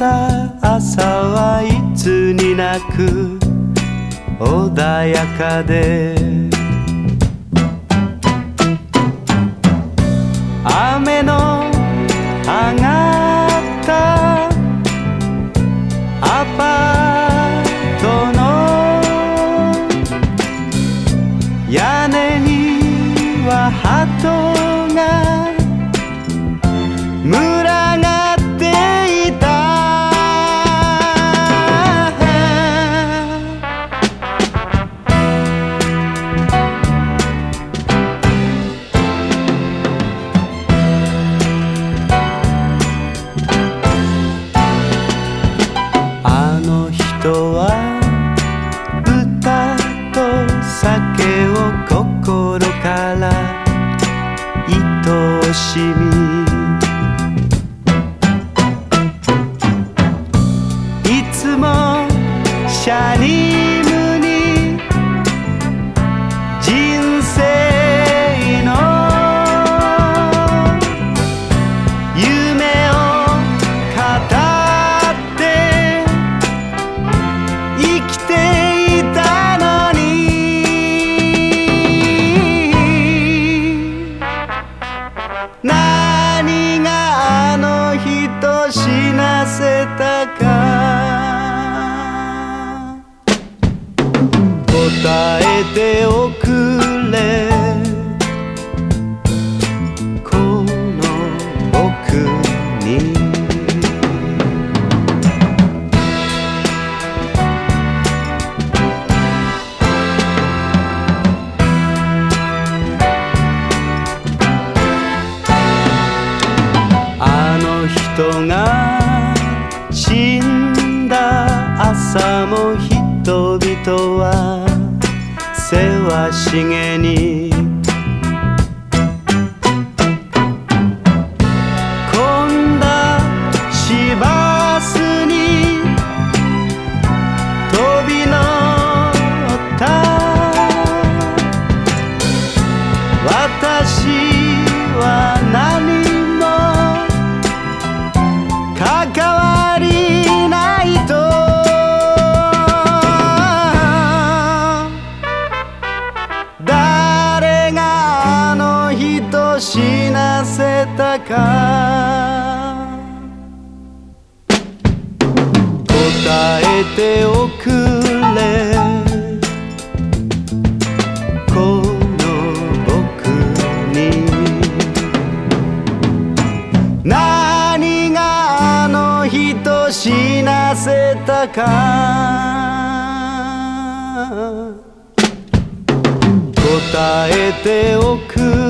だ。朝はいつになく穏やかで。雨の上がった。アパートの屋根には鳩。しみ。いつもシャニム何があの人死なせたか。答えておく。人が死んだ朝も人々はせわしげにたか答えておくれ。この僕に何があの人死なせたか。答えておく。れ